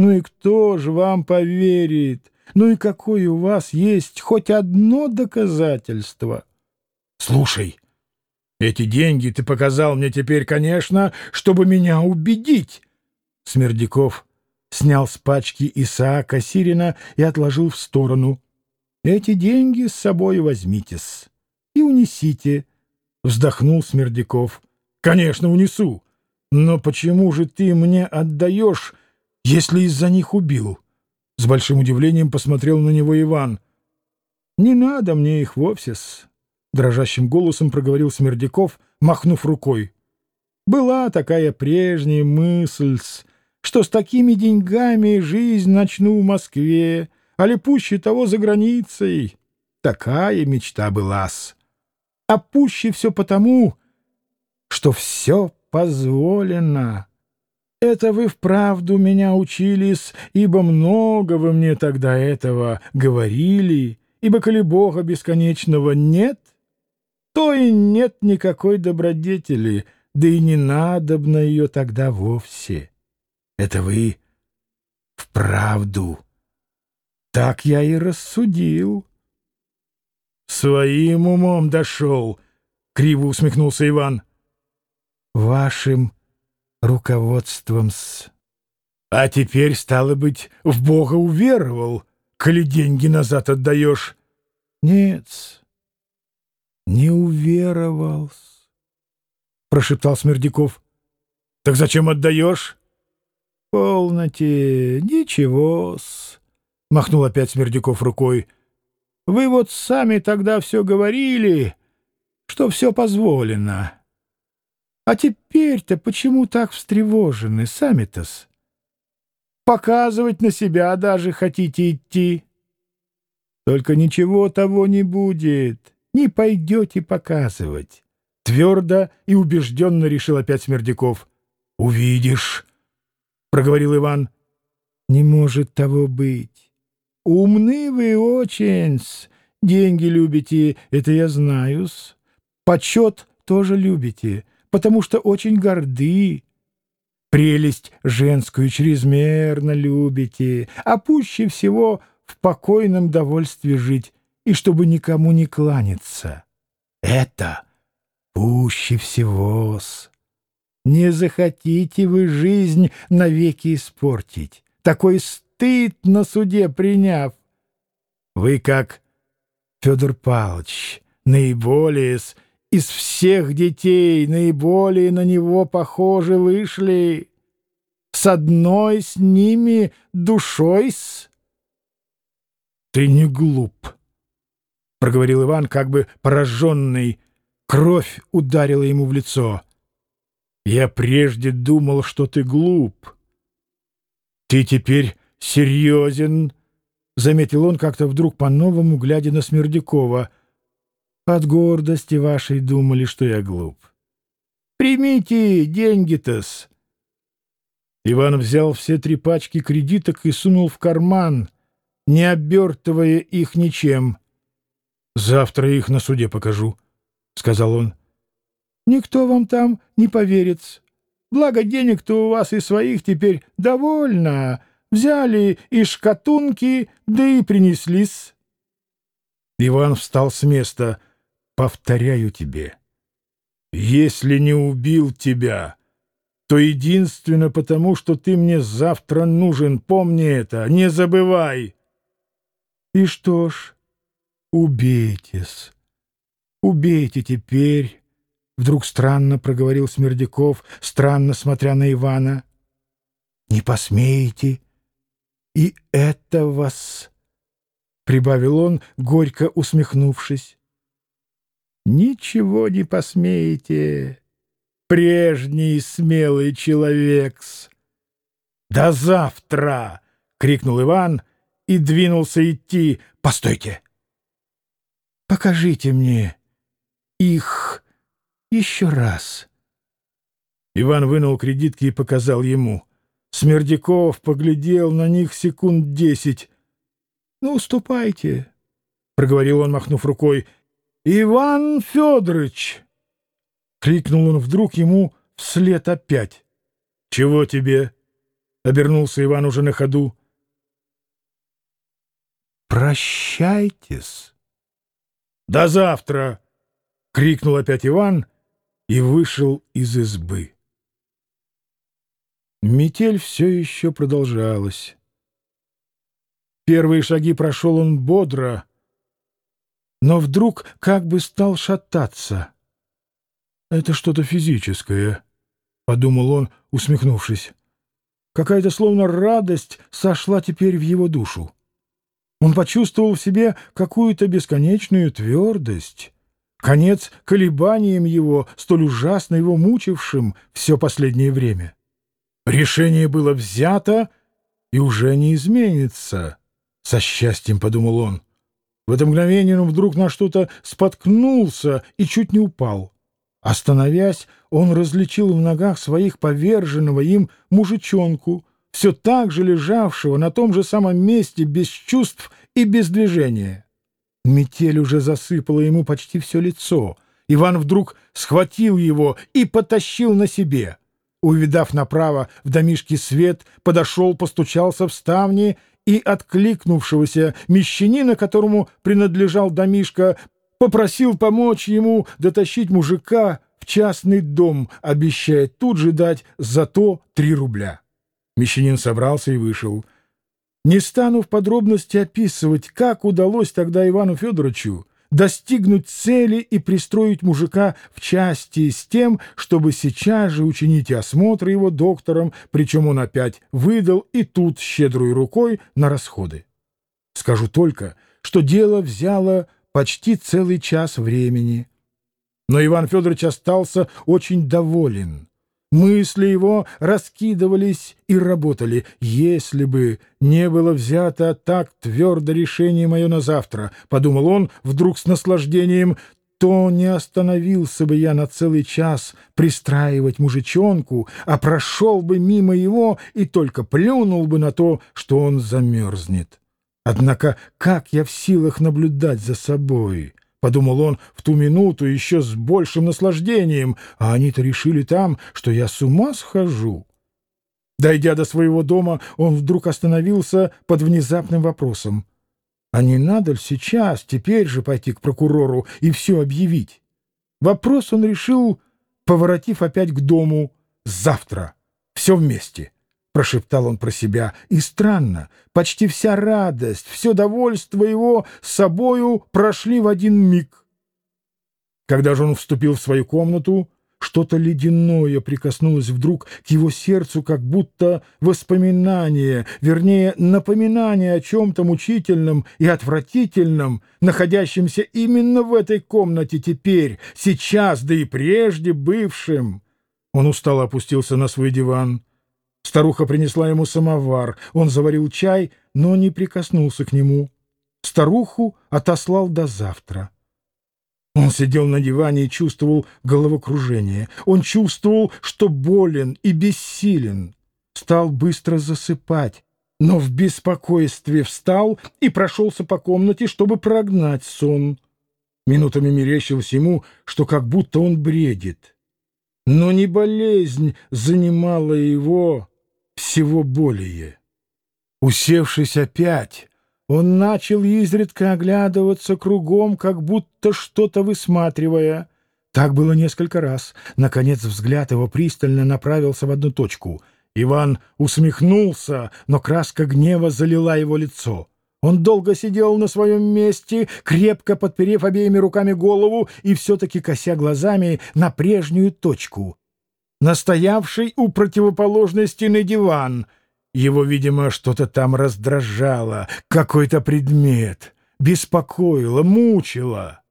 Ну и кто же вам поверит? Ну и какое у вас есть хоть одно доказательство? Слушай, эти деньги ты показал мне теперь, конечно, чтобы меня убедить. Смердяков снял с пачки Исаака Сирина и отложил в сторону. Эти деньги с собой возьмитесь и унесите. Вздохнул Смердяков. Конечно, унесу. Но почему же ты мне отдаешь, если из-за них убил? С большим удивлением посмотрел на него Иван. Не надо мне их вовсе-с. Дрожащим голосом проговорил Смердяков, махнув рукой. Была такая прежняя мысль, что с такими деньгами жизнь начну в Москве, а ли пуще того за границей. Такая мечта была-с. А пуще все потому, что все позволено. Это вы вправду меня учились, ибо много вы мне тогда этого говорили, ибо коли Бога бесконечного нет, то и нет никакой добродетели, да и не надобно ее тогда вовсе. Это вы вправду. Так я и рассудил. Своим умом дошел, — криво усмехнулся Иван. Вашим руководством-с. А теперь, стало быть, в Бога уверовал, коли деньги назад отдаешь. Нет, не уверовал, прошептал Смердяков. Так зачем отдаешь? Полноте, ничего-с, махнул опять Смердяков рукой. Вы вот сами тогда все говорили, что все позволено. А теперь-то почему так встревожены сами-то-с? Показывать на себя даже хотите идти. Только ничего того не будет, не пойдете показывать. Твердо и убежденно решил опять Смердяков. «Увидишь», — проговорил Иван. «Не может того быть. Умны вы очень -с. Деньги любите, это я знаю-с. Почет тоже любите потому что очень горды. Прелесть женскую чрезмерно любите, а пуще всего в покойном довольстве жить и чтобы никому не кланяться. Это пуще всего-с. Не захотите вы жизнь навеки испортить, такой стыд на суде приняв. Вы как Федор Павлович, наиболее с из всех детей наиболее на него похожи вышли. С одной с ними душой-с. — Ты не глуп, — проговорил Иван, как бы пораженный. Кровь ударила ему в лицо. — Я прежде думал, что ты глуп. — Ты теперь серьезен, — заметил он как-то вдруг по-новому, глядя на Смердякова — от гордости вашей думали, что я глуп. Примите деньги-то-с. Иван взял все три пачки кредиток и сунул в карман, не обертывая их ничем. «Завтра их на суде покажу», — сказал он. «Никто вам там не поверит. Благо денег-то у вас и своих теперь довольно. Взяли из шкатунки, да и принеслись». Иван встал с места — Повторяю тебе, если не убил тебя, то единственно потому, что ты мне завтра нужен. Помни это, не забывай. И что ж, убейтесь, убейте теперь, — вдруг странно проговорил Смердяков, странно смотря на Ивана. Не посмеете, и это вас, — прибавил он, горько усмехнувшись. Ничего не посмеете, прежний смелый человек-с. «До завтра!» — крикнул Иван и двинулся идти. «Постойте! Покажите мне их еще раз!» Иван вынул кредитки и показал ему. Смердяков поглядел на них секунд десять. «Ну, уступайте!» — проговорил он, махнув рукой — «Иван Федорович!» — крикнул он вдруг ему вслед опять. «Чего тебе?» — обернулся Иван уже на ходу. «Прощайтесь!» «До завтра!» — крикнул опять Иван и вышел из избы. Метель все еще продолжалась. Первые шаги прошел он бодро, но вдруг как бы стал шататься. «Это что-то физическое», — подумал он, усмехнувшись. Какая-то словно радость сошла теперь в его душу. Он почувствовал в себе какую-то бесконечную твердость, конец колебаниям его, столь ужасно его мучившим все последнее время. Решение было взято и уже не изменится. Со счастьем подумал он. В это мгновение он вдруг на что-то споткнулся и чуть не упал. Остановясь, он различил в ногах своих поверженного им мужичонку, все так же лежавшего на том же самом месте без чувств и без движения. Метель уже засыпала ему почти все лицо. Иван вдруг схватил его и потащил на себе. Увидав направо в домишке свет, подошел, постучался в ставни и откликнувшегося мещанина, которому принадлежал домишка, попросил помочь ему дотащить мужика в частный дом, обещая тут же дать за то три рубля. Мещанин собрался и вышел. Не стану в подробности описывать, как удалось тогда Ивану Федоровичу достигнуть цели и пристроить мужика в части с тем, чтобы сейчас же учинить осмотр его доктором, причем он опять выдал и тут щедрой рукой на расходы. Скажу только, что дело взяло почти целый час времени. Но Иван Федорович остался очень доволен. Мысли его раскидывались и работали. Если бы не было взято так твердо решение мое на завтра, — подумал он вдруг с наслаждением, — то не остановился бы я на целый час пристраивать мужичонку, а прошел бы мимо его и только плюнул бы на то, что он замерзнет. Однако как я в силах наблюдать за собой? — подумал он в ту минуту еще с большим наслаждением, а они-то решили там, что я с ума схожу. Дойдя до своего дома, он вдруг остановился под внезапным вопросом. А не надо ли сейчас, теперь же пойти к прокурору и все объявить? Вопрос он решил, поворотив опять к дому, завтра, все вместе. — прошептал он про себя. И странно, почти вся радость, все довольство его с собою прошли в один миг. Когда же он вступил в свою комнату, что-то ледяное прикоснулось вдруг к его сердцу, как будто воспоминание, вернее, напоминание о чем-то мучительном и отвратительном, находящемся именно в этой комнате теперь, сейчас, да и прежде бывшим. Он устало опустился на свой диван. Старуха принесла ему самовар. Он заварил чай, но не прикоснулся к нему. Старуху отослал до завтра. Он сидел на диване и чувствовал головокружение. Он чувствовал, что болен и бессилен. Стал быстро засыпать, но в беспокойстве встал и прошелся по комнате, чтобы прогнать сон. Минутами мерещилось ему, что как будто он бредит. Но не болезнь занимала его, всего более. Усевшись опять, он начал изредка оглядываться кругом, как будто что-то высматривая. Так было несколько раз. Наконец взгляд его пристально направился в одну точку. Иван усмехнулся, но краска гнева залила его лицо. Он долго сидел на своем месте, крепко подперев обеими руками голову и все-таки кося глазами на прежнюю точку настоявший у противоположной стены диван. Его, видимо, что-то там раздражало, какой-то предмет, беспокоило, мучило.